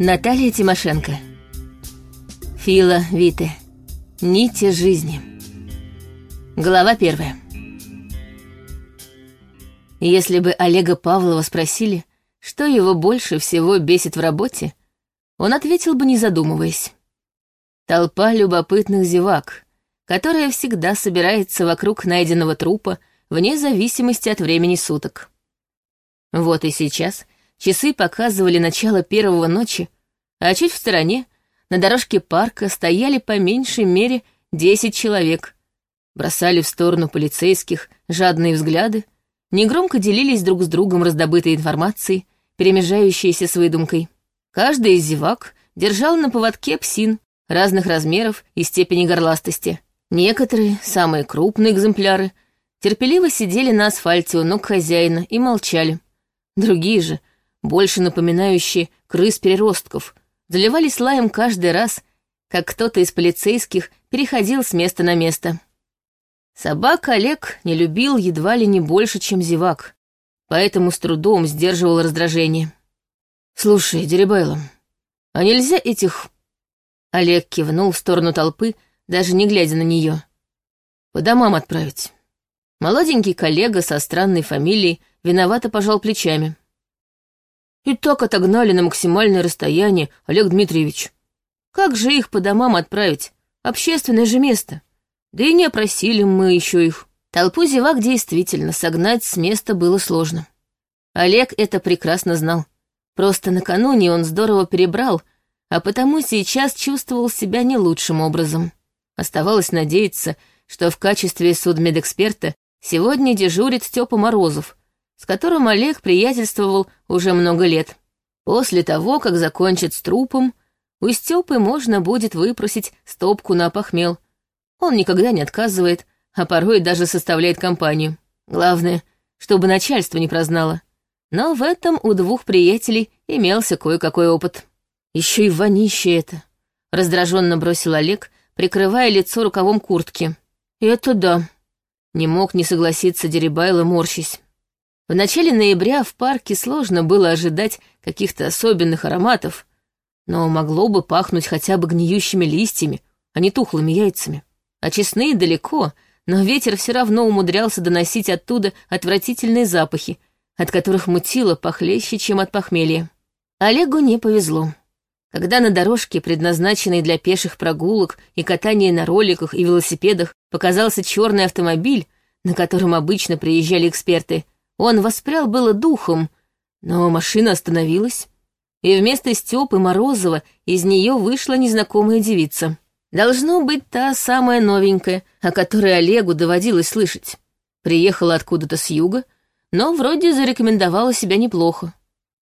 Наталья Тимошенко. Фила Вите. Нити жизни. Глава первая. Если бы Олега Павлова спросили, что его больше всего бесит в работе, он ответил бы, не задумываясь. Толпа любопытных зевак, которая всегда собирается вокруг найденного трупа вне зависимости от времени суток. Вот и сейчас — Часы показывали начало первого ночи, а чуть в стороне, на дорожке парка, стояли по меньшей мере десять человек. Бросали в сторону полицейских жадные взгляды, негромко делились друг с другом раздобытой информацией, перемежающейся с выдумкой. Каждый из зевак держал на поводке псин разных размеров и степени горластости. Некоторые, самые крупные экземпляры, терпеливо сидели на асфальте у ног хозяина и молчали. Другие же, больше напоминающие крыс-переростков, заливались лаем каждый раз, как кто-то из полицейских переходил с места на место. Собак Олег не любил едва ли не больше, чем зевак, поэтому с трудом сдерживал раздражение. «Слушай, Дерибайло, а нельзя этих...» Олег кивнул в сторону толпы, даже не глядя на нее. «По домам отправить». Молоденький коллега со странной фамилией виновато пожал плечами. И так отогнали на максимальное расстояние, Олег Дмитриевич. Как же их по домам отправить? Общественное же место. Да и не опросили мы еще их. Толпу зевак действительно согнать с места было сложно. Олег это прекрасно знал. Просто накануне он здорово перебрал, а потому сейчас чувствовал себя не лучшим образом. Оставалось надеяться, что в качестве судмедэксперта сегодня дежурит Степа Морозов, с которым Олег приятельствовал уже много лет. После того, как закончит с трупом, у Степы можно будет выпросить стопку на похмел. Он никогда не отказывает, а порой даже составляет компанию. Главное, чтобы начальство не прознало. Но в этом у двух приятелей имелся кое-какой опыт. Еще и вонище это. Раздраженно бросил Олег, прикрывая лицо рукавом куртки. Это да. Не мог не согласиться Дерибайло, морщись. В начале ноября в парке сложно было ожидать каких-то особенных ароматов, но могло бы пахнуть хотя бы гниющими листьями, а не тухлыми яйцами. А честные далеко, но ветер все равно умудрялся доносить оттуда отвратительные запахи, от которых мутило похлеще, чем от похмелья. Олегу не повезло. Когда на дорожке, предназначенной для пеших прогулок и катания на роликах и велосипедах, показался черный автомобиль, на котором обычно приезжали эксперты — он воспрял было духом, но машина остановилась, и вместо Степы Морозова из нее вышла незнакомая девица. Должно быть та самая новенькая, о которой Олегу доводилось слышать. Приехала откуда-то с юга, но вроде зарекомендовала себя неплохо.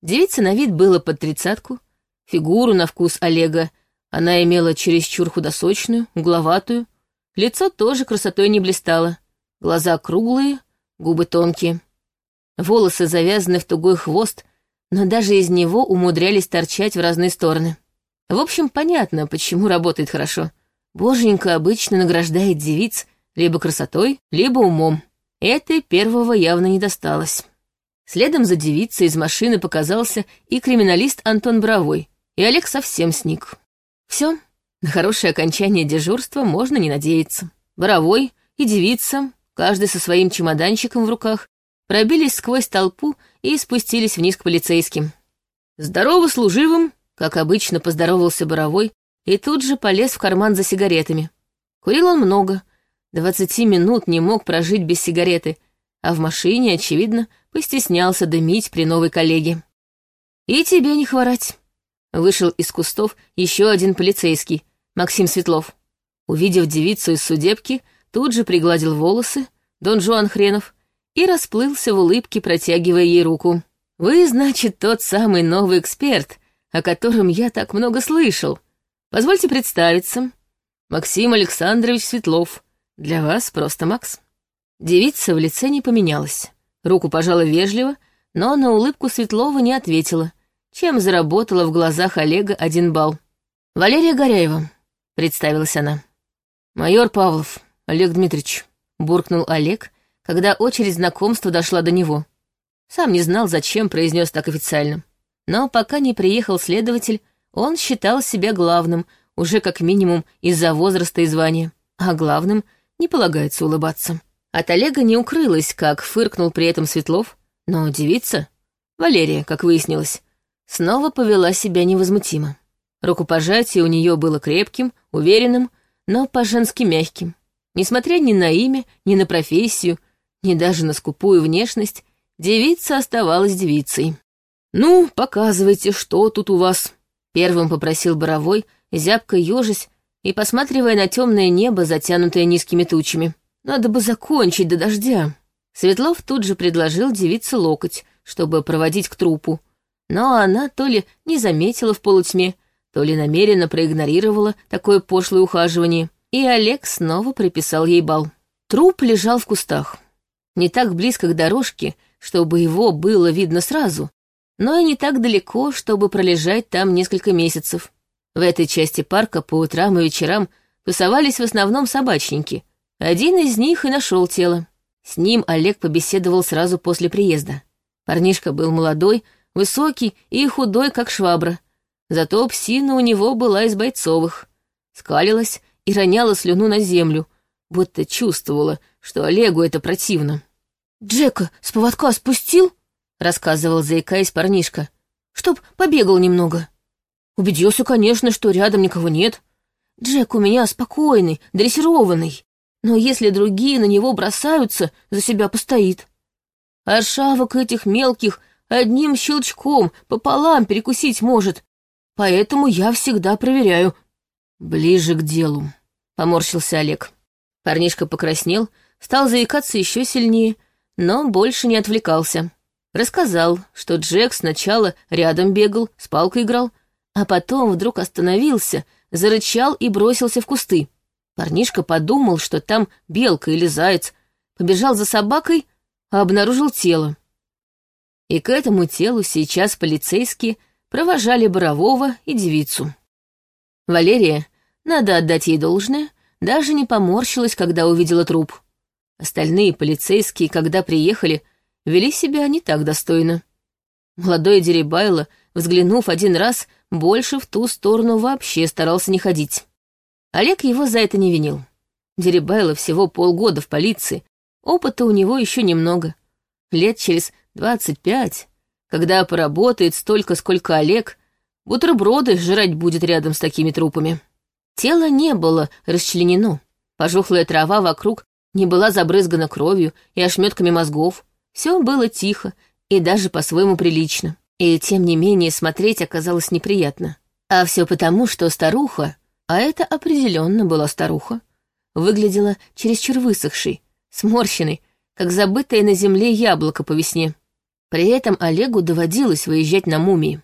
Девица на вид была под тридцатку, фигуру на вкус Олега она имела чересчур худосочную, угловатую, лицо тоже красотой не блистало, глаза круглые, губы тонкие. Волосы завязаны в тугой хвост, но даже из него умудрялись торчать в разные стороны. В общем, понятно, почему работает хорошо. Боженька обычно награждает девиц либо красотой, либо умом. Этой первого явно не досталось. Следом за девицей из машины показался и криминалист Антон Бровой, и Олег совсем сник. Все, на хорошее окончание дежурства можно не надеяться. Боровой и девица, каждый со своим чемоданчиком в руках, пробились сквозь толпу и спустились вниз к полицейским. «Здорово, служивым!» — как обычно поздоровался Боровой и тут же полез в карман за сигаретами. Курил он много, двадцати минут не мог прожить без сигареты, а в машине, очевидно, постеснялся дымить при новой коллеге. «И тебе не хворать!» Вышел из кустов еще один полицейский, Максим Светлов. Увидев девицу из судебки, тут же пригладил волосы, Дон Жуан Хренов, и расплылся в улыбке, протягивая ей руку. «Вы, значит, тот самый новый эксперт, о котором я так много слышал. Позвольте представиться. Максим Александрович Светлов. Для вас просто Макс». Девица в лице не поменялась. Руку пожала вежливо, но на улыбку Светлова не ответила, чем заработала в глазах Олега один балл. «Валерия Горяева», — представилась она. «Майор Павлов, Олег Дмитриевич», — буркнул Олег, когда очередь знакомства дошла до него. Сам не знал, зачем произнес так официально. Но пока не приехал следователь, он считал себя главным, уже как минимум из-за возраста и звания, а главным не полагается улыбаться. От Олега не укрылось, как фыркнул при этом Светлов, но девица, Валерия, как выяснилось, снова повела себя невозмутимо. Рукопожатие у нее было крепким, уверенным, но по-женски мягким. Несмотря ни на имя, ни на профессию, ни даже на скупую внешность, девица оставалась девицей. «Ну, показывайте, что тут у вас», — первым попросил Боровой, зябко ежась и посматривая на темное небо, затянутое низкими тучами. «Надо бы закончить до дождя». Светлов тут же предложил девице локоть, чтобы проводить к трупу, но она то ли не заметила в полутьме, то ли намеренно проигнорировала такое пошлое ухаживание, и Олег снова приписал ей бал. Труп лежал в кустах. Не так близко к дорожке, чтобы его было видно сразу, но и не так далеко, чтобы пролежать там несколько месяцев. В этой части парка по утрам и вечерам тусовались в основном собачники. Один из них и нашел тело. С ним Олег побеседовал сразу после приезда. Парнишка был молодой, высокий и худой, как швабра, Зато псина у него была из бойцовых. Скалилась и роняла слюну на землю, будто чувствовала, что Олегу это противно. «Джека с поводка спустил?» — рассказывал, заикаясь парнишка. «Чтоб побегал немного. Убедился, конечно, что рядом никого нет. Джек у меня спокойный, дрессированный. Но если другие на него бросаются, за себя постоит. А шавок этих мелких одним щелчком пополам перекусить может, Поэтому я всегда проверяю. Ближе к делу, поморщился Олег. Парнишка покраснел, стал заикаться еще сильнее, но больше не отвлекался. Рассказал, что Джек сначала рядом бегал, с палкой играл, а потом вдруг остановился, зарычал и бросился в кусты. Парнишка подумал, что там белка или заяц, побежал за собакой, а обнаружил тело. И к этому телу сейчас полицейские провожали Борового и девицу. Валерия, надо отдать ей должное, даже не поморщилась, когда увидела труп. Остальные полицейские, когда приехали, вели себя не так достойно. Молодой Дерибайло, взглянув один раз, больше в ту сторону вообще старался не ходить. Олег его за это не винил. Дерибайло всего полгода в полиции, опыта у него еще немного. Лет через двадцать пять когда поработает столько, сколько Олег, бутерброды жрать будет рядом с такими трупами. Тело не было расчленено. Пожухлая трава вокруг не была забрызгана кровью и ошметками мозгов. Все было тихо и даже по-своему прилично. И тем не менее смотреть оказалось неприятно. А все потому, что старуха, а это определенно была старуха, выглядела чересчур высохшей, сморщенной, как забытое на земле яблоко по весне. При этом Олегу доводилось выезжать на мумии.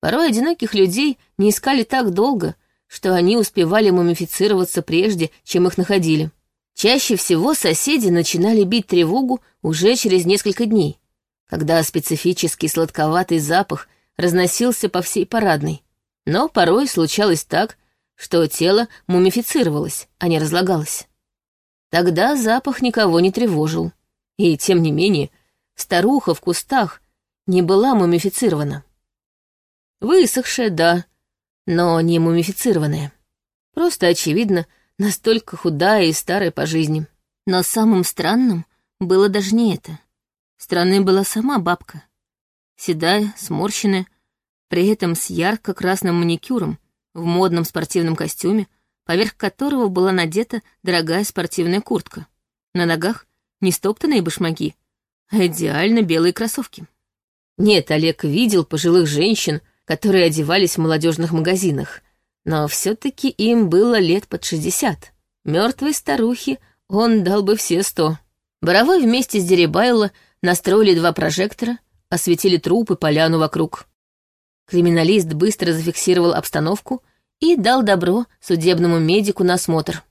Порой одиноких людей не искали так долго, что они успевали мумифицироваться прежде, чем их находили. Чаще всего соседи начинали бить тревогу уже через несколько дней, когда специфический сладковатый запах разносился по всей парадной. Но порой случалось так, что тело мумифицировалось, а не разлагалось. Тогда запах никого не тревожил. И, тем не менее, Старуха в кустах не была мумифицирована. Высохшая, да, но не мумифицированная. Просто, очевидно, настолько худая и старая по жизни. Но самым странным было даже не это. Странной была сама бабка. Седая, сморщенная, при этом с ярко-красным маникюром, в модном спортивном костюме, поверх которого была надета дорогая спортивная куртка. На ногах не стоптанные башмаки, идеально белые кроссовки. Нет, Олег видел пожилых женщин, которые одевались в молодежных магазинах, но все-таки им было лет под шестьдесят. Мертвой старухе он дал бы все сто. Боровой вместе с Дерибайло настроили два прожектора, осветили труп и поляну вокруг. Криминалист быстро зафиксировал обстановку и дал добро судебному медику на осмотр.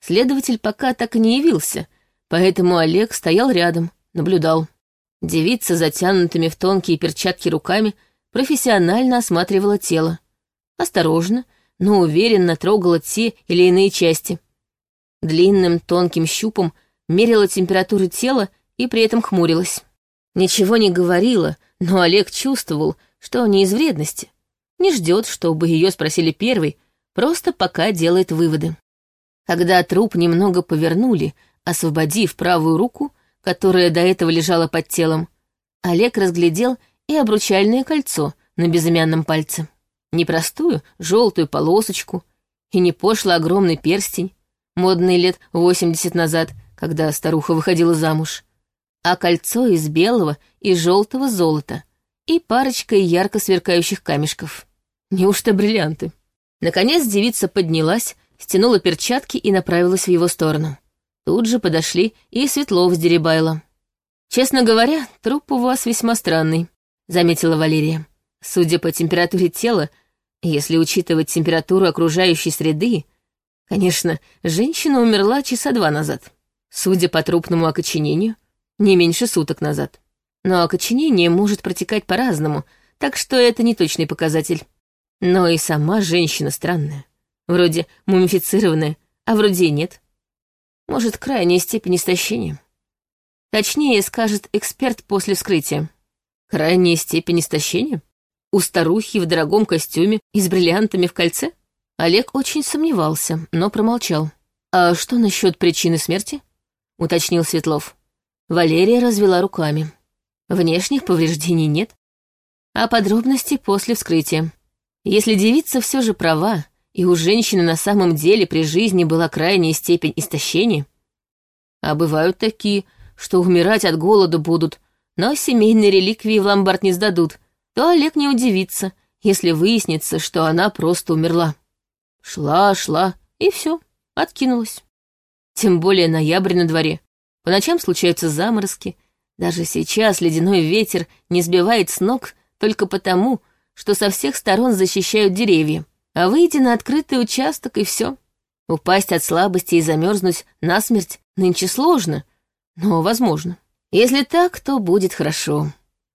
Следователь пока так и не явился, поэтому Олег стоял рядом — наблюдал. Девица, затянутыми в тонкие перчатки руками, профессионально осматривала тело. Осторожно, но уверенно трогала те или иные части. Длинным тонким щупом мерила температуру тела и при этом хмурилась. Ничего не говорила, но Олег чувствовал, что не из вредности. не ждет, чтобы ее спросили первой, просто пока делает выводы. Когда труп немного повернули, освободив правую руку, которая до этого лежала под телом, Олег разглядел и обручальное кольцо на безымянном пальце. Не простую желтую полосочку и не пошло огромный перстень, модный лет восемьдесят назад, когда старуха выходила замуж, а кольцо из белого и желтого золота и парочка ярко сверкающих камешков. Неужто бриллианты? Наконец девица поднялась, стянула перчатки и направилась в его сторону. Тут же подошли и Светлов с Дерибайло. «Честно говоря, труп у вас весьма странный», — заметила Валерия. «Судя по температуре тела, если учитывать температуру окружающей среды, конечно, женщина умерла часа два назад. Судя по трупному окоченению, не меньше суток назад. Но окоченение может протекать по-разному, так что это не точный показатель. Но и сама женщина странная. Вроде мумифицированная, а вроде и нет. Может, крайняя степень истощения. Точнее, скажет эксперт после вскрытия. Крайняя степень истощения? У старухи в дорогом костюме и с бриллиантами в кольце? Олег очень сомневался, но промолчал. «А что насчет причины смерти?» — уточнил Светлов. Валерия развела руками. Внешних повреждений нет. А подробности после вскрытия. Если девица все же права, и у женщины на самом деле при жизни была крайняя степень истощения, а бывают такие, что умирать от голода будут, но семейные реликвии в ломбард не сдадут, то Олег не удивится, если выяснится, что она просто умерла. Шла, шла, и все, откинулась. Тем более ноябрь на дворе. По ночам случаются заморозки. Даже сейчас ледяной ветер не сбивает с ног только потому, что со всех сторон защищают деревья. А выйти на открытый участок и все. Упасть от слабости и замерзнуть насмерть нынче сложно, но возможно. Если так, то будет хорошо.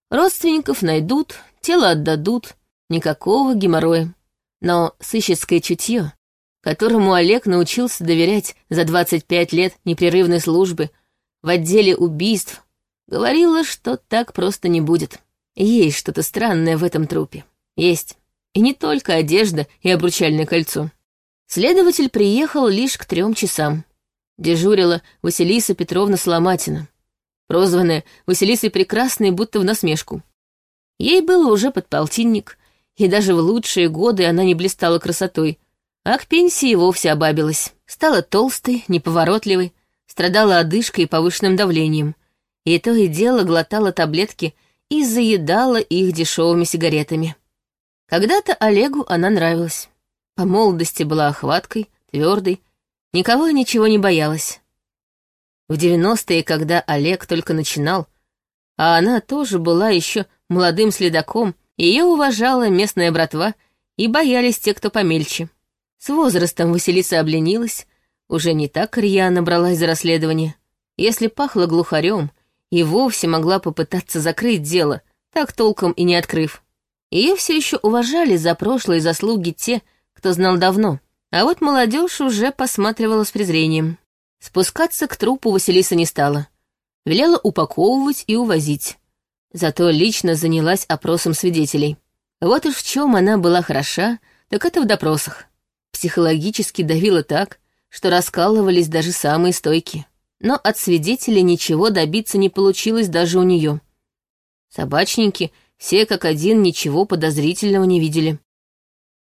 Родственников найдут, тело отдадут, никакого геморроя. Но сыщицкое чутье, которому Олег научился доверять за 25 лет непрерывной службы в отделе убийств, говорило, что так просто не будет. Есть что-то странное в этом трупе. Есть. И не только одежда и обручальное кольцо. Следователь приехал лишь к трем часам. Дежурила Василиса Петровна Соломатина прозванная Василисой Прекрасной будто в насмешку. Ей было уже под полтинник, и даже в лучшие годы она не блистала красотой, а к пенсии вовсе обабилась. Стала толстой, неповоротливой, страдала одышкой и повышенным давлением, и то и дело глотала таблетки и заедала их дешевыми сигаретами. Когда-то Олегу она нравилась. По молодости была охваткой, твердой, никого и ничего не боялась. В девяностые, когда Олег только начинал, а она тоже была еще молодым следаком, ее уважала местная братва и боялись те, кто помельче. С возрастом Василиса обленилась, уже не так рьяно бралась за расследование. Если пахло глухарем, и вовсе могла попытаться закрыть дело, так толком и не открыв. Ее все еще уважали за прошлые заслуги те, кто знал давно, а вот молодежь уже посматривала с презрением. Спускаться к трупу Василиса не стала. Велела упаковывать и увозить. Зато лично занялась опросом свидетелей. Вот уж в чем она была хороша, так это в допросах. Психологически давила так, что раскалывались даже самые стойкие. Но от свидетелей ничего добиться не получилось даже у нее. Собачники все как один ничего подозрительного не видели.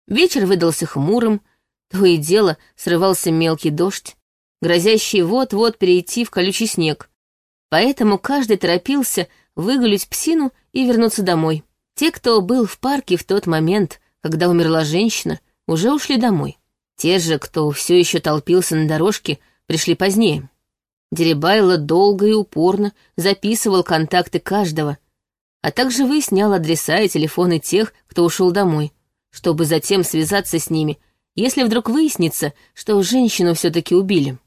Вечер выдался хмурым, то и дело срывался мелкий дождь, грозящий вот-вот перейти в колючий снег. Поэтому каждый торопился выгулить псину и вернуться домой. Те, кто был в парке в тот момент, когда умерла женщина, уже ушли домой. Те же, кто все еще толпился на дорожке, пришли позднее. Деребайло долго и упорно записывал контакты каждого, а также выяснял адреса и телефоны тех, кто ушел домой, чтобы затем связаться с ними, если вдруг выяснится, что женщину все-таки убили.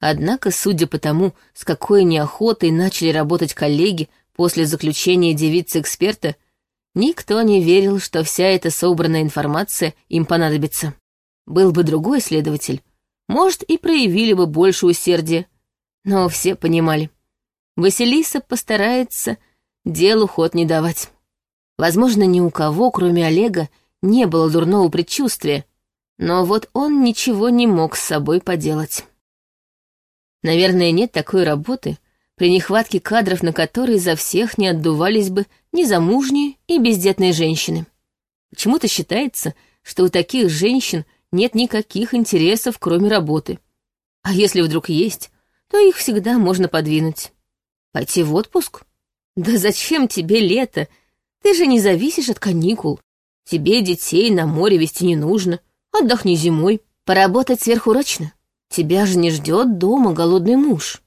Однако, судя по тому, с какой неохотой начали работать коллеги после заключения девицы-эксперта, никто не верил, что вся эта собранная информация им понадобится. Был бы другой следователь, может, и проявили бы больше усердия, но все понимали. Василиса постарается делу ход не давать. Возможно, ни у кого, кроме Олега, не было дурного предчувствия, но вот он ничего не мог с собой поделать. Наверное, нет такой работы, при нехватке кадров на которой за всех не отдувались бы незамужние и бездетные женщины. Почему-то считается, что у таких женщин нет никаких интересов, кроме работы. А если вдруг есть, то их всегда можно подвинуть. Пойти в отпуск? Да зачем тебе лето? Ты же не зависишь от каникул. Тебе детей на море вести не нужно. Отдохни зимой. Поработать сверхурочно. Тебя же не ждет дома голодный муж.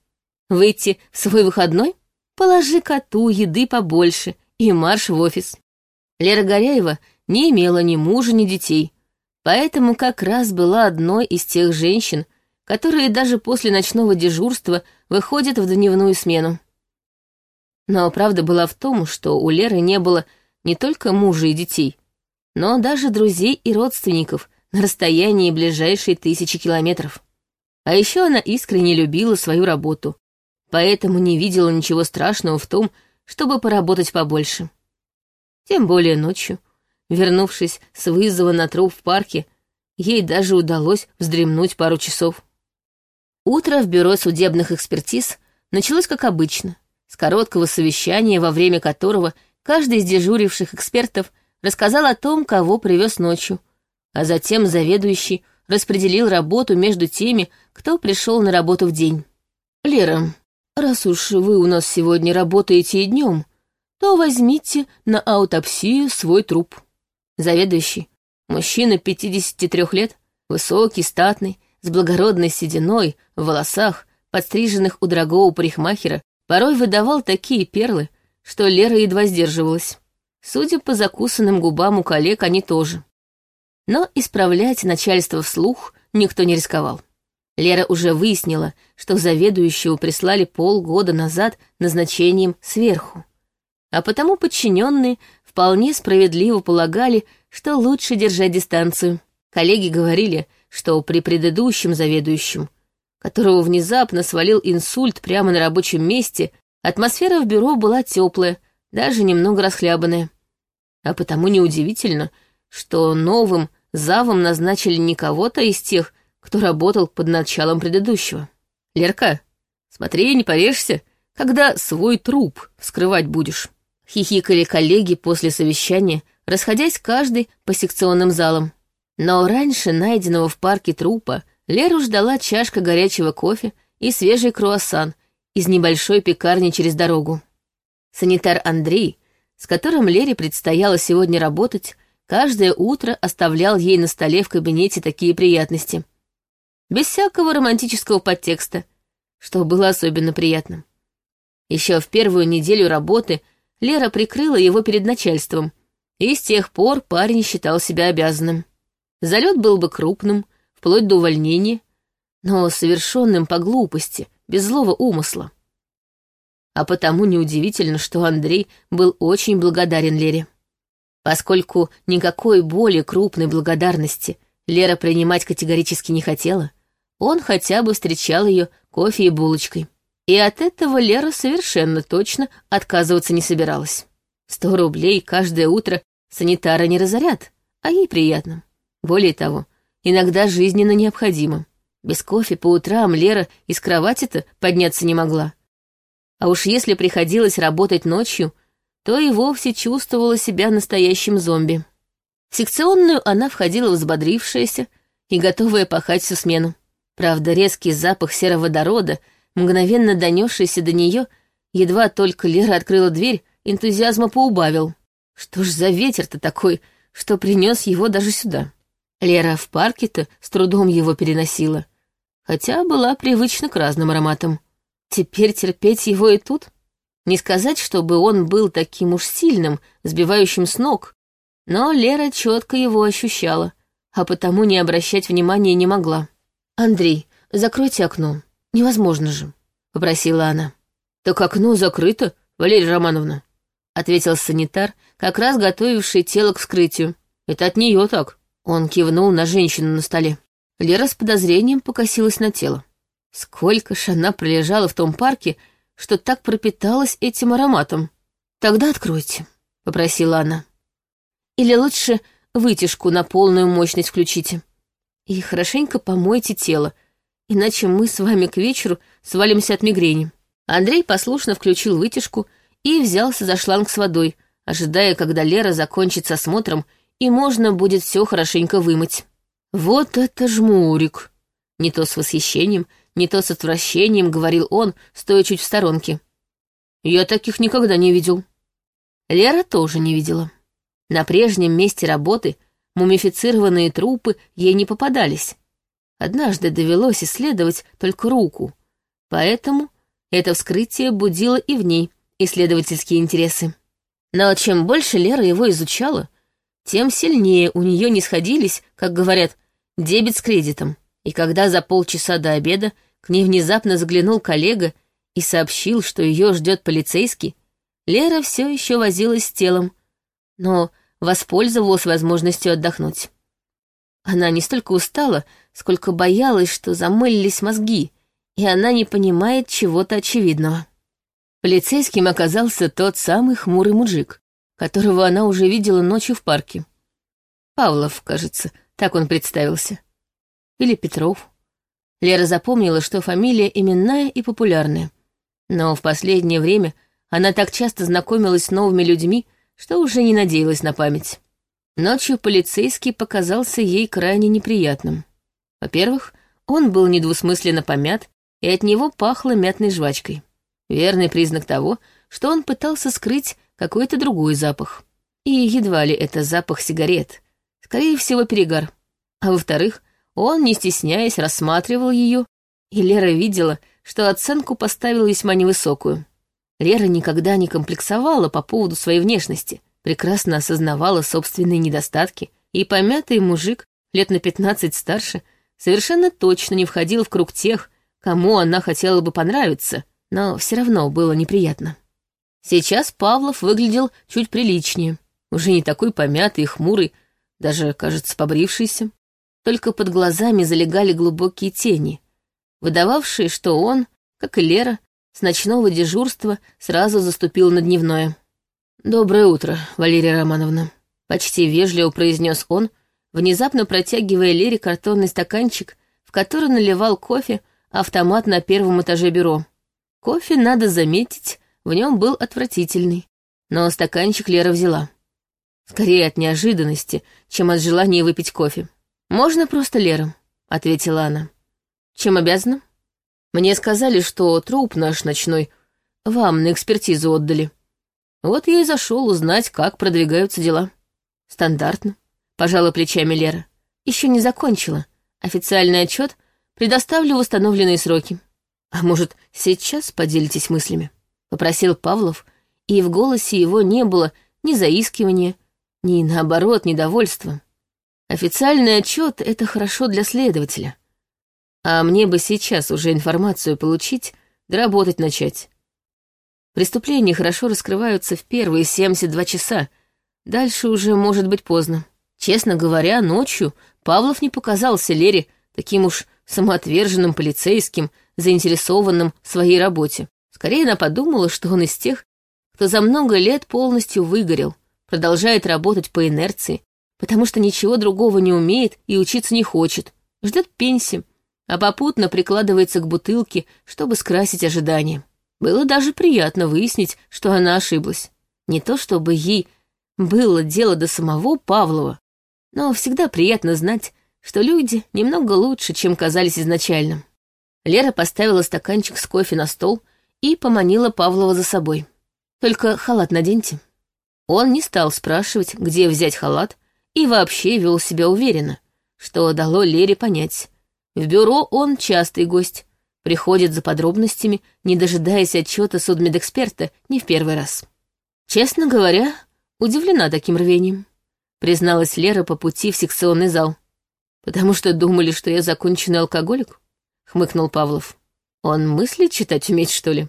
Выйти в свой выходной? Положи коту еды побольше и марш в офис. Лера Горяева не имела ни мужа, ни детей, поэтому как раз была одной из тех женщин, которые даже после ночного дежурства выходят в дневную смену. Но правда была в том, что у Леры не было не только мужа и детей, но даже друзей и родственников на расстоянии ближайшей тысячи километров. А еще она искренне любила свою работу, поэтому не видела ничего страшного в том, чтобы поработать побольше. Тем более ночью, вернувшись с вызова на труп в парке, ей даже удалось вздремнуть пару часов. Утро в бюро судебных экспертиз началось как обычно, с короткого совещания, во время которого каждый из дежуривших экспертов рассказал о том, кого привез ночью, а затем заведующий распределил работу между теми, кто пришел на работу в день. «Лера, раз уж вы у нас сегодня работаете и днем, то возьмите на аутопсию свой труп». Заведующий, мужчина 53 лет, высокий, статный, с благородной сединой, в волосах, подстриженных у дорогого парикмахера, порой выдавал такие перлы, что Лера едва сдерживалась. Судя по закусанным губам у коллег, они тоже. Но исправлять начальство вслух никто не рисковал. Лера уже выяснила, что заведующего прислали полгода назад назначением сверху. А потому подчиненные вполне справедливо полагали, что лучше держать дистанцию. Коллеги говорили, что при предыдущем заведующем, которого внезапно свалил инсульт прямо на рабочем месте, атмосфера в бюро была теплая, даже немного расхлябанная. А потому неудивительно, что новым завом назначили не кого-то из тех, кто работал под началом предыдущего. «Лерка, смотри, не порежься, когда свой труп вскрывать будешь», — хихикали коллеги после совещания, расходясь каждый по секционным залам. Но раньше найденного в парке трупа Леру ждала чашка горячего кофе и свежий круассан из небольшой пекарни через дорогу. Санитар Андрей, с которым Лере предстояло сегодня работать, каждое утро оставлял ей на столе в кабинете такие приятности. Без всякого романтического подтекста, что было особенно приятным. Еще в первую неделю работы Лера прикрыла его перед начальством, и с тех пор парень считал себя обязанным. Залет был бы крупным, вплоть до увольнения, но совершенным по глупости, без злого умысла. А потому неудивительно, что Андрей был очень благодарен Лере. Поскольку никакой более крупной благодарности Лера принимать категорически не хотела, он хотя бы встречал ее кофе и булочкой. И от этого Лера совершенно точно отказываться не собиралась. Сто рублей каждое утро санитара не разорят, а ей приятно. Более того, иногда жизненно необходимо. Без кофе по утрам Лера из кровати-то подняться не могла. А уж если приходилось работать ночью, то и вовсе чувствовала себя настоящим зомби. В секционную она входила взбодрившаяся и готовая пахать всю смену. Правда, резкий запах сероводорода, мгновенно донесшийся до нее, едва только Лера открыла дверь, энтузиазма поубавил. Что ж за ветер-то такой, что принес его даже сюда? Лера в парке-то с трудом его переносила, хотя была привычна к разным ароматам. Теперь терпеть его и тут? Не сказать, чтобы он был таким уж сильным, сбивающим с ног, но Лера четко его ощущала, а потому не обращать внимания не могла. «Андрей, закройте окно. Невозможно же», — попросила она. «Так окно закрыто, Валерия Романовна», — ответил санитар, как раз готовивший тело к вскрытию. «Это от нее так». Он кивнул на женщину на столе. Лера с подозрением покосилась на тело. Сколько ж она пролежала в том парке, что так пропиталась этим ароматом. «Тогда откройте», — попросила она. «Или лучше вытяжку на полную мощность включите. И хорошенько помойте тело, иначе мы с вами к вечеру свалимся от мигрени». Андрей послушно включил вытяжку и взялся за шланг с водой, ожидая, когда Лера закончит с осмотром, и можно будет все хорошенько вымыть. «Вот это жмурик!» Не то с восхищением, не то с отвращением говорил он, стоя чуть в сторонке. «Я таких никогда не видел». Лера тоже не видела. На прежнем месте работы мумифицированные трупы ей не попадались. Однажды довелось исследовать только руку, поэтому это вскрытие будило и в ней исследовательские интересы. Но чем больше Лера его изучала, тем сильнее у нее не сходились, как говорят, дебет с кредитом. И когда за полчаса до обеда к ней внезапно заглянул коллега и сообщил, что ее ждет полицейский, Лера все еще возилась с телом, но воспользовалась возможностью отдохнуть. Она не столько устала, сколько боялась, что замылились мозги, и она не понимает чего-то очевидного. Полицейским оказался тот самый хмурый мужик, которого она уже видела ночью в парке. Павлов, кажется, так он представился. Или Петров. Лера запомнила, что фамилия именная и популярная. Но в последнее время она так часто знакомилась с новыми людьми, что уже не надеялась на память. Ночью полицейский показался ей крайне неприятным. Во-первых, он был недвусмысленно помят и от него пахло мятной жвачкой. Верный признак того, что он пытался скрыть какой-то другой запах. И едва ли это запах сигарет. Скорее всего, перегар. А во-вторых, он, не стесняясь, рассматривал ее, и Лера видела, что оценку поставил весьма невысокую. Лера никогда не комплексовала по поводу своей внешности, прекрасно осознавала собственные недостатки, и помятый мужик, лет на пятнадцать старше, совершенно точно не входил в круг тех, кому она хотела бы понравиться, но все равно было неприятно. Сейчас Павлов выглядел чуть приличнее, уже не такой помятый и хмурый, даже, кажется, побрившийся. Только под глазами залегали глубокие тени, выдававшие, что он, как и Лера, с ночного дежурства сразу заступил на дневное. «Доброе утро, Валерия Романовна», — почти вежливо произнес он, внезапно протягивая Лере картонный стаканчик, в который наливал кофе автомат на первом этаже бюро. Кофе, надо заметить, в нем был отвратительный, но стаканчик Лера взяла. Скорее от неожиданности, чем от желания выпить кофе. «Можно просто Лера», — ответила она. «Чем обязана?» «Мне сказали, что труп наш ночной вам на экспертизу отдали. Вот я и зашел узнать, как продвигаются дела». «Стандартно», — пожала плечами Лера. «Еще не закончила. Официальный отчет Предоставлю в установленные сроки. А может, сейчас поделитесь мыслями?» — попросил Павлов, и в голосе его не было ни заискивания, ни, наоборот, недовольства. Официальный отчет — это хорошо для следователя. А мне бы сейчас уже информацию получить, да работать начать. Преступления хорошо раскрываются в первые 72 часа, дальше уже может быть поздно. Честно говоря, ночью Павлов не показался Лере таким уж самоотверженным полицейским, заинтересованным в своей работе. Скорее она подумала, что он из тех, кто за много лет полностью выгорел, продолжает работать по инерции, потому что ничего другого не умеет и учиться не хочет, ждет пенсии, а попутно прикладывается к бутылке, чтобы скрасить ожидания. Было даже приятно выяснить, что она ошиблась. Не то чтобы ей было дело до самого Павлова, но всегда приятно знать, что люди немного лучше, чем казались изначально. Лера поставила стаканчик с кофе на стол и поманила Павлова за собой. «Только халат наденьте». Он не стал спрашивать, где взять халат, и вообще вел себя уверенно, что дало Лере понять. В бюро он частый гость, приходит за подробностями, не дожидаясь отчета судмедэксперта не в первый раз. Честно говоря, удивлена таким рвением, призналась Лера по пути в секционный зал. «Потому что думали, что я законченный алкоголик?» — хмыкнул Павлов. «Он мысли читать уметь, что ли?»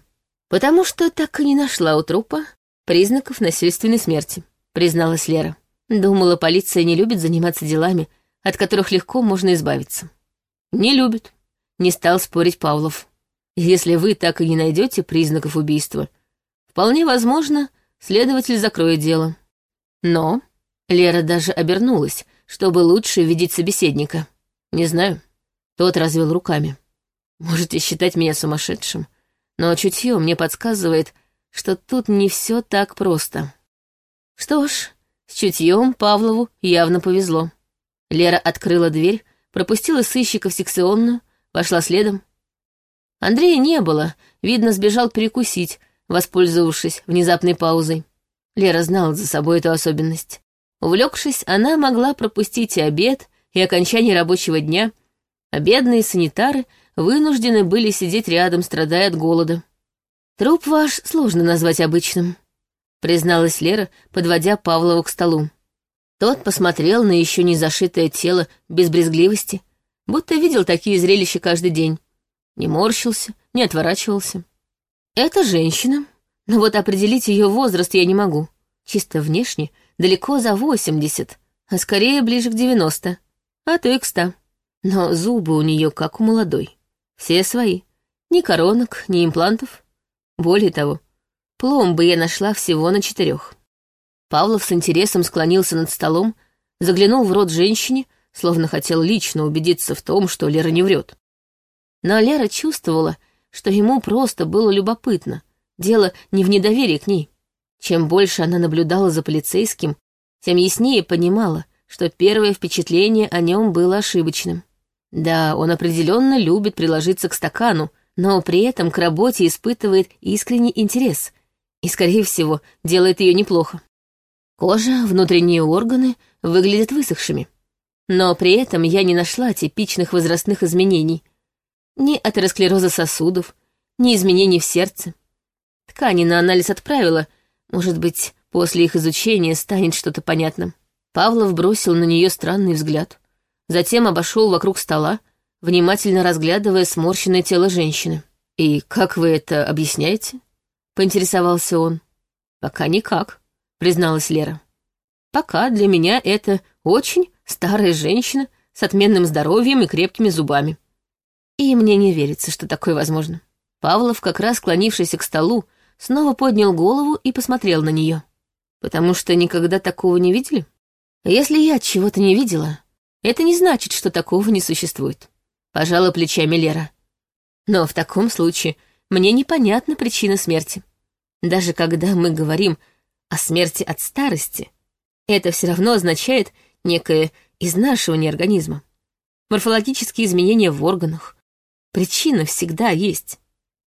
«Потому что так и не нашла у трупа признаков насильственной смерти», — призналась Лера. Думала, полиция не любит заниматься делами, от которых легко можно избавиться. «Не любит», — не стал спорить Павлов. «Если вы так и не найдете признаков убийства, вполне возможно, следователь закроет дело. Но Лера даже обернулась, чтобы лучше видеть собеседника. «Не знаю». Тот развел руками. «Можете считать меня сумасшедшим, но чутье мне подсказывает, что тут не все так просто». Что ж, с чутьем Павлову явно повезло. Лера открыла дверь, пропустила сыщика в секционную, вошла следом. Андрея не было, видно, сбежал перекусить, воспользовавшись внезапной паузой. Лера знала за собой эту особенность. Увлекшись, она могла пропустить и обед, и окончание рабочего дня, а бедные санитары вынуждены были сидеть рядом, страдая от голода. «Труп ваш сложно назвать обычным», — призналась Лера, подводя Павлова к столу. Тот посмотрел на еще не зашитое тело без брезгливости, будто видел такие зрелища каждый день. Не морщился, не отворачивался. «Это женщина, но вот определить ее возраст я не могу. Чисто внешне далеко за восемьдесят, а скорее ближе к девяносто, а то и к ста. Но зубы у нее как у молодой. Все свои. Ни коронок, ни имплантов. Более того, пломбы я нашла всего на четырех. Павлов с интересом склонился над столом, заглянул в рот женщине, словно хотел лично убедиться в том, что Лера не врет. Но Лера чувствовала, что ему просто было любопытно. Дело не в недоверии к ней. Чем больше она наблюдала за полицейским, тем яснее понимала, что первое впечатление о нем было ошибочным. Да, он определенно любит приложиться к стакану, но при этом к работе испытывает искренний интерес и, скорее всего, делает ее неплохо. Кожа, внутренние органы выглядят высохшими. Но при этом я не нашла типичных возрастных изменений. Ни атеросклероза сосудов, ни изменений в сердце. Ткани на анализ отправила, может быть, после их изучения станет что-то понятным. Павлов бросил на нее странный взгляд. Затем обошел вокруг стола, внимательно разглядывая сморщенное тело женщины. «И как вы это объясняете?» — поинтересовался он. «Пока никак», — призналась Лера. «Пока для меня это очень старая женщина с отменным здоровьем и крепкими зубами. И мне не верится, что такое возможно». Павлов, как раз склонившийся к столу, снова поднял голову и посмотрел на нее. «Потому что никогда такого не видели? Если я чего-то не видела, это не значит, что такого не существует», — пожала плечами Лера. «Но в таком случае мне непонятна причина смерти. Даже когда мы говорим о смерти от старости, это все равно означает некое изнашивание организма. Морфологические изменения в органах. Причина всегда есть.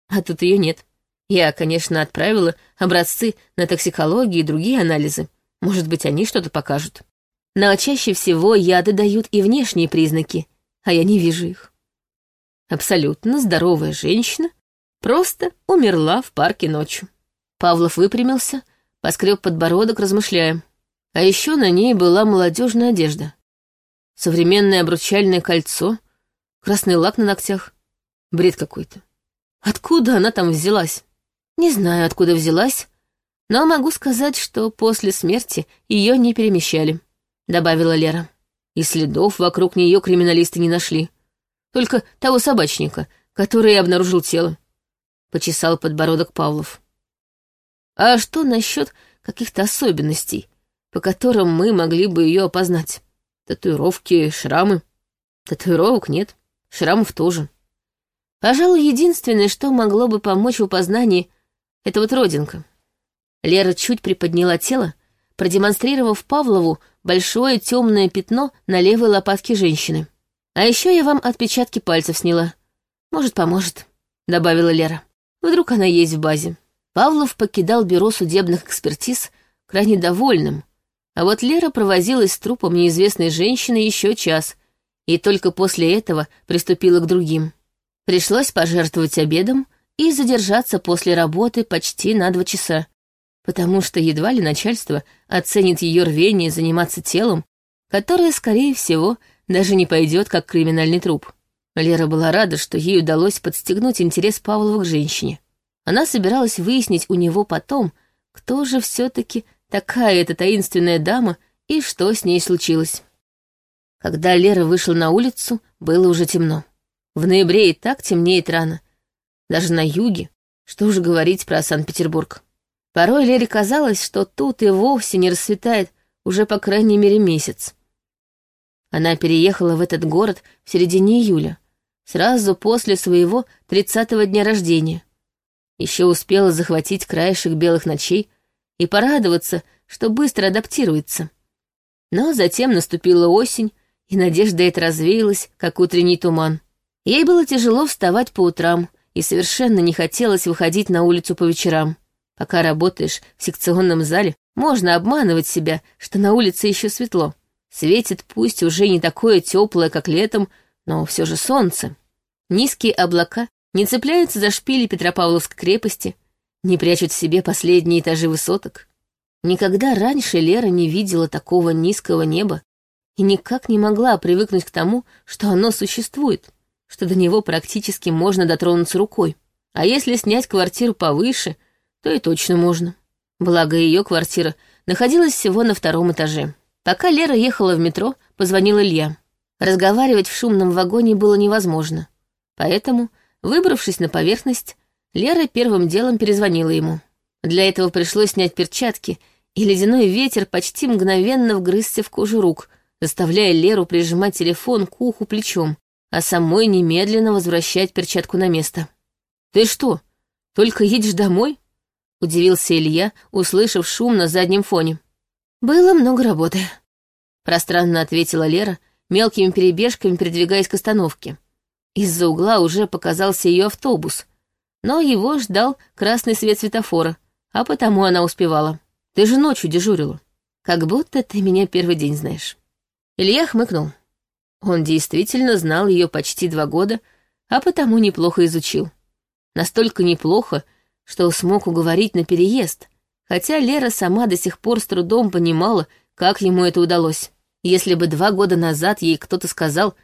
А тут ее нет. Я, конечно, отправила образцы на токсикологию и другие анализы. Может быть, они что-то покажут. Но чаще всего яды дают и внешние признаки, а я не вижу их. Абсолютно здоровая женщина просто умерла в парке ночью. Павлов выпрямился, поскреб подбородок, размышляя. А еще на ней была молодежная одежда. Современное обручальное кольцо, красный лак на ногтях. Бред какой-то. Откуда она там взялась? Не знаю, откуда взялась, но могу сказать, что после смерти ее не перемещали, добавила Лера. И следов вокруг нее криминалисты не нашли. Только того собачника, который обнаружил тело. Почесал подбородок Павлов. А что насчет каких-то особенностей, по которым мы могли бы ее опознать? Татуировки, шрамы? Татуировок нет, шрамов тоже. Пожалуй, единственное, что могло бы помочь в опознании, это вот родинка. Лера чуть приподняла тело, продемонстрировав Павлову большое темное пятно на левой лопатке женщины. «А еще я вам отпечатки пальцев сняла. Может, поможет», — добавила Лера. «Вдруг она есть в базе». Павлов покидал бюро судебных экспертиз крайне довольным, а вот Лера провозилась с трупом неизвестной женщины еще час, и только после этого приступила к другим. Пришлось пожертвовать обедом, и задержаться после работы почти на два часа, потому что едва ли начальство оценит ее рвение заниматься телом, которое, скорее всего, даже не пойдет как криминальный труп. Лера была рада, что ей удалось подстегнуть интерес Павлова к женщине. Она собиралась выяснить у него потом, кто же все-таки такая эта таинственная дама и что с ней случилось. Когда Лера вышла на улицу, было уже темно. В ноябре и так темнеет рано, даже на юге, что уже говорить про Санкт-Петербург. Порой Лере казалось, что тут и вовсе не расцветает уже по крайней мере месяц. Она переехала в этот город в середине июля, сразу после своего тридцатого дня рождения. Еще успела захватить краешек белых ночей и порадоваться, что быстро адаптируется. Но затем наступила осень, и надежда эта развеялась, как утренний туман. Ей было тяжело вставать по утрам, и совершенно не хотелось выходить на улицу по вечерам. Пока работаешь в секционном зале, можно обманывать себя, что на улице еще светло. Светит пусть уже не такое теплое, как летом, но все же солнце. Низкие облака не цепляются за шпили Петропавловской крепости, не прячут в себе последние этажи высоток. Никогда раньше Лера не видела такого низкого неба и никак не могла привыкнуть к тому, что оно существует, что до него практически можно дотронуться рукой. А если снять квартиру повыше, то и точно можно. Благо, ее квартира находилась всего на втором этаже. Пока Лера ехала в метро, позвонил Илья. Разговаривать в шумном вагоне было невозможно. Поэтому, выбравшись на поверхность, Лера первым делом перезвонила ему. Для этого пришлось снять перчатки, и ледяной ветер почти мгновенно вгрызся в кожу рук, заставляя Леру прижимать телефон к уху плечом, а самой немедленно возвращать перчатку на место. «Ты что, только едешь домой?» — удивился Илья, услышав шум на заднем фоне. «Было много работы», — пространно ответила Лера, мелкими перебежками передвигаясь к остановке. Из-за угла уже показался ее автобус, но его ждал красный свет светофора, а потому она успевала. Ты же ночью дежурила. Как будто ты меня первый день знаешь. Илья хмыкнул. Он действительно знал ее почти два года, а потому неплохо изучил. Настолько неплохо, что смог уговорить на переезд, хотя Лера сама до сих пор с трудом понимала, как ему это удалось. Если бы два года назад ей кто-то сказал,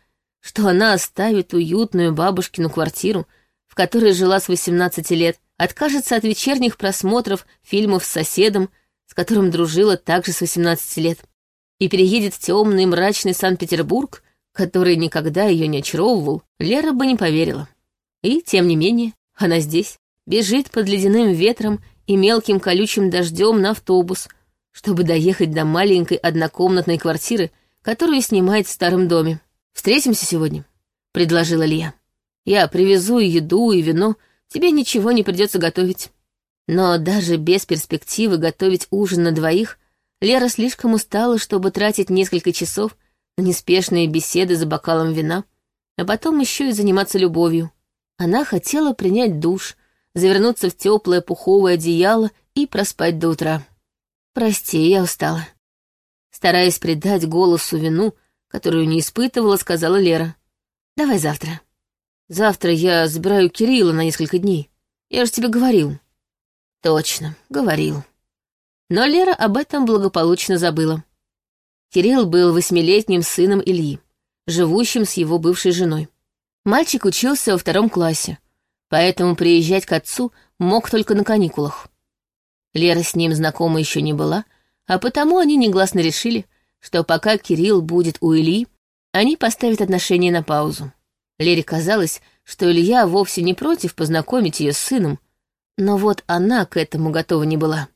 что она оставит уютную бабушкину квартиру, в которой жила с 18 лет, откажется от вечерних просмотров фильмов с соседом, с которым дружила также с 18 лет, и переедет в темный мрачный Санкт-Петербург, который никогда ее не очаровывал, Лера бы не поверила. И, тем не менее, она здесь, бежит под ледяным ветром и мелким колючим дождем на автобус, чтобы доехать до маленькой однокомнатной квартиры, которую снимает в старом доме. «Встретимся сегодня», — предложила Лия. «Я привезу еду и вино, тебе ничего не придется готовить». Но даже без перспективы готовить ужин на двоих, Лера слишком устала, чтобы тратить несколько часов на неспешные беседы за бокалом вина, а потом еще и заниматься любовью. Она хотела принять душ, завернуться в теплое пуховое одеяло и проспать до утра. «Прости, я устала». Стараясь придать голосу вину, которую не испытывала, сказала Лера. «Давай завтра». «Завтра я забираю Кирилла на несколько дней. Я же тебе говорил». «Точно, говорил». Но Лера об этом благополучно забыла. Кирилл был восьмилетним сыном Ильи, живущим с его бывшей женой. Мальчик учился во втором классе, поэтому приезжать к отцу мог только на каникулах. Лера с ним знакома еще не была, а потому они негласно решили, что пока Кирилл будет у Ильи, они поставят отношения на паузу. Лере казалось, что Илья вовсе не против познакомить ее с сыном, но вот она к этому готова не была.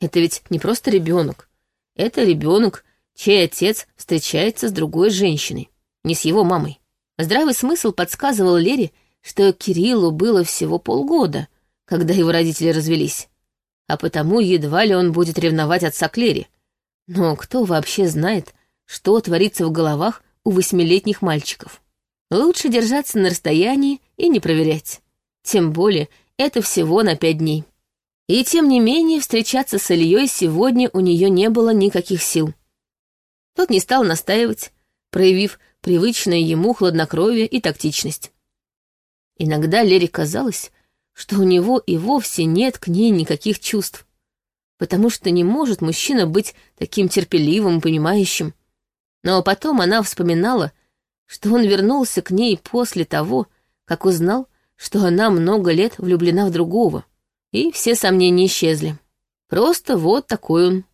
Это ведь не просто ребенок. Это ребенок, чей отец встречается с другой женщиной, не с его мамой. Здравый смысл подсказывал Лере, что Кириллу было всего полгода, когда его родители развелись, а потому едва ли он будет ревновать отца к Лере. Но кто вообще знает, что творится в головах у восьмилетних мальчиков? Лучше держаться на расстоянии и не проверять. Тем более, это всего на пять дней. И тем не менее, встречаться с Ильей сегодня у нее не было никаких сил. Тот не стал настаивать, проявив привычное ему хладнокровие и тактичность. Иногда Лере казалось, что у него и вовсе нет к ней никаких чувств, потому что не может мужчина быть таким терпеливым, понимающим. Но потом она вспоминала, что он вернулся к ней после того, как узнал, что она много лет влюблена в другого, и все сомнения исчезли. Просто вот такой он,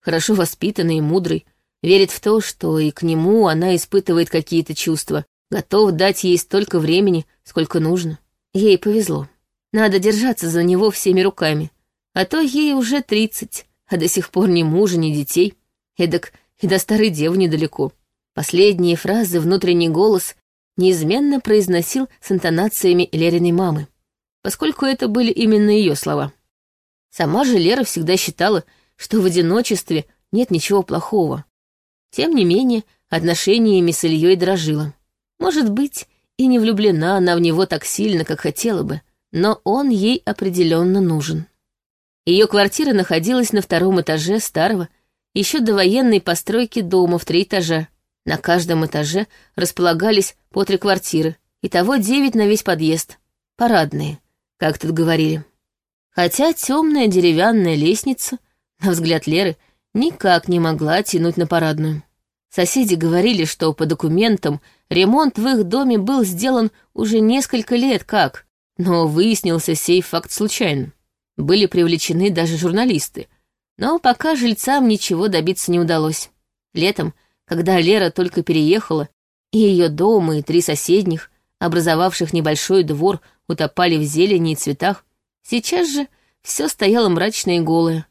хорошо воспитанный и мудрый, верит в то, что и к нему она испытывает какие-то чувства, готов дать ей столько времени, сколько нужно. Ей повезло. Надо держаться за него всеми руками, а то ей уже тридцать, а до сих пор ни мужа, ни детей. Эдак и до старой девы недалеко. Последние фразы внутренний голос неизменно произносил с интонациями Лериной мамы, поскольку это были именно ее слова. Сама же Лера всегда считала, что в одиночестве нет ничего плохого. Тем не менее, отношениями с Ильей дрожила. Может быть, и не влюблена она в него так сильно, как хотела бы, но он ей определенно нужен. Ее квартира находилась на втором этаже старого, еще до военной постройки дома в три этажа. На каждом этаже располагались по три квартиры, и того девять на весь подъезд. Парадные, как тут говорили. Хотя темная деревянная лестница, на взгляд Леры, никак не могла тянуть на парадную. Соседи говорили, что по документам ремонт в их доме был сделан уже несколько лет как, но выяснился сей факт случайно. Были привлечены даже журналисты, но пока жильцам ничего добиться не удалось. Летом, когда Лера только переехала, и ее дом, и три соседних, образовавших небольшой двор, утопали в зелени и цветах, сейчас же все стояло мрачное и голое.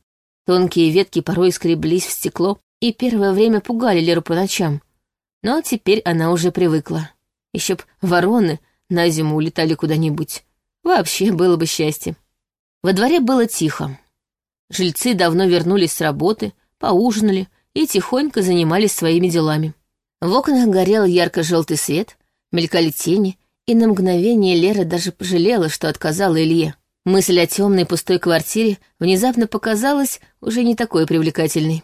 Тонкие ветки порой скреблись в стекло и первое время пугали Леру по ночам. Но теперь она уже привыкла. Еще б вороны на зиму улетали куда-нибудь. Вообще было бы счастье. Во дворе было тихо. Жильцы давно вернулись с работы, поужинали и тихонько занимались своими делами. В окнах горел ярко-желтый свет, мелькали тени, и на мгновение Лера даже пожалела, что отказала Илье. Мысль о темной пустой квартире внезапно показалась уже не такой привлекательной.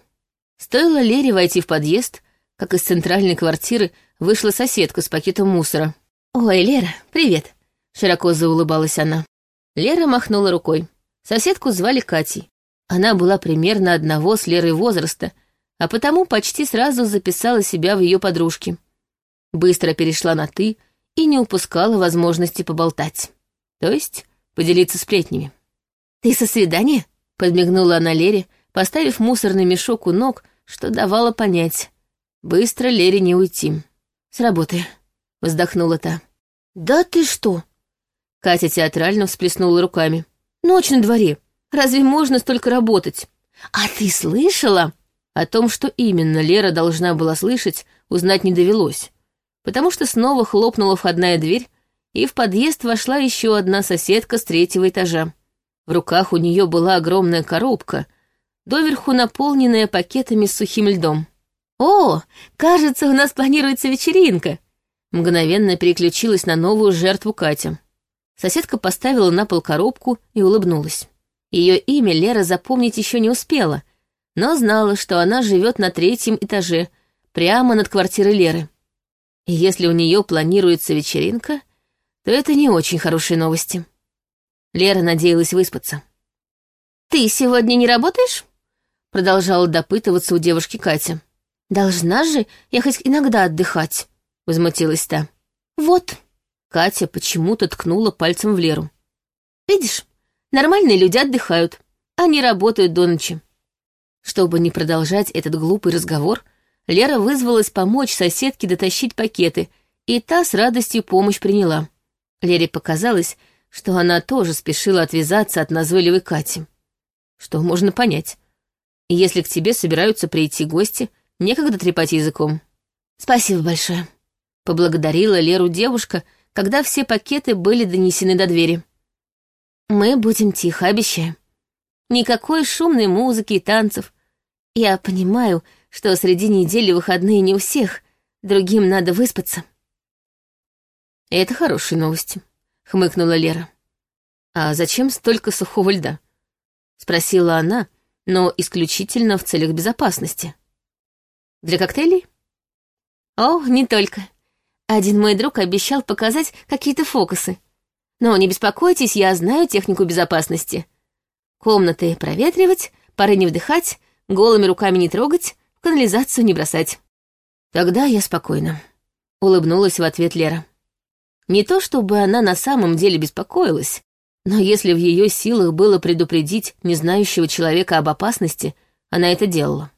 Стоило Лере войти в подъезд, как из центральной квартиры вышла соседка с пакетом мусора. «Ой, Лера, привет!» Широко заулыбалась она. Лера махнула рукой. Соседку звали Катей. Она была примерно одного с Лерой возраста, а потому почти сразу записала себя в ее подружки. Быстро перешла на «ты» и не упускала возможности поболтать. То есть поделиться сплетнями. «Ты со свидания?» — подмигнула она Лере, поставив мусорный мешок у ног, что давало понять. Быстро Лере не уйти. «С работы», — вздохнула та. «Да ты что?» Катя театрально всплеснула руками. «Ночь на дворе. Разве можно столько работать? А ты слышала?» О том, что именно Лера должна была слышать, узнать не довелось, потому что снова хлопнула входная дверь, и в подъезд вошла еще одна соседка с третьего этажа. В руках у нее была огромная коробка, доверху наполненная пакетами с сухим льдом. «О, кажется, у нас планируется вечеринка!» Мгновенно переключилась на новую жертву Катя. Соседка поставила на пол коробку и улыбнулась. Ее имя Лера запомнить еще не успела, но знала, что она живет на третьем этаже, прямо над квартирой Леры. И если у нее планируется вечеринка, то это не очень хорошие новости. Лера надеялась выспаться. «Ты сегодня не работаешь?» Продолжала допытываться у девушки Катя. «Должна же я хоть иногда отдыхать», — возмутилась та. «Вот», Катя почему-то ткнула пальцем в Леру. «Видишь, нормальные люди отдыхают, они работают до ночи». Чтобы не продолжать этот глупый разговор, Лера вызвалась помочь соседке дотащить пакеты, и та с радостью помощь приняла. Лере показалось, что она тоже спешила отвязаться от назойливой Кати. Что можно понять. Если к тебе собираются прийти гости, некогда трепать языком. «Спасибо большое», — поблагодарила Леру девушка, — когда все пакеты были донесены до двери. «Мы будем тихо, обещаем. Никакой шумной музыки и танцев. Я понимаю, что среди недели выходные не у всех, другим надо выспаться». «Это хорошие новости», — хмыкнула Лера. «А зачем столько сухого льда?» — спросила она, но исключительно в целях безопасности. «Для коктейлей?» «О, не только. Один мой друг обещал показать какие-то фокусы. Но не беспокойтесь, я знаю технику безопасности. Комнаты проветривать, пары не вдыхать, голыми руками не трогать, в канализацию не бросать. Тогда я спокойна. Улыбнулась в ответ Лера. Не то чтобы она на самом деле беспокоилась, но если в ее силах было предупредить незнающего человека об опасности, она это делала.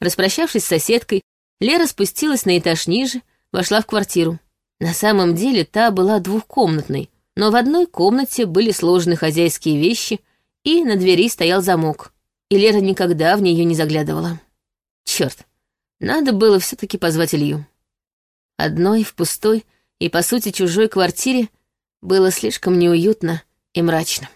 Распрощавшись с соседкой, Лера спустилась на этаж ниже, вошла в квартиру. На самом деле та была двухкомнатной, но в одной комнате были сложены хозяйские вещи, и на двери стоял замок, и Лера никогда в нее не заглядывала. черт, надо было все-таки позвать Илью. Одной в пустой и, по сути, чужой квартире было слишком неуютно и мрачно.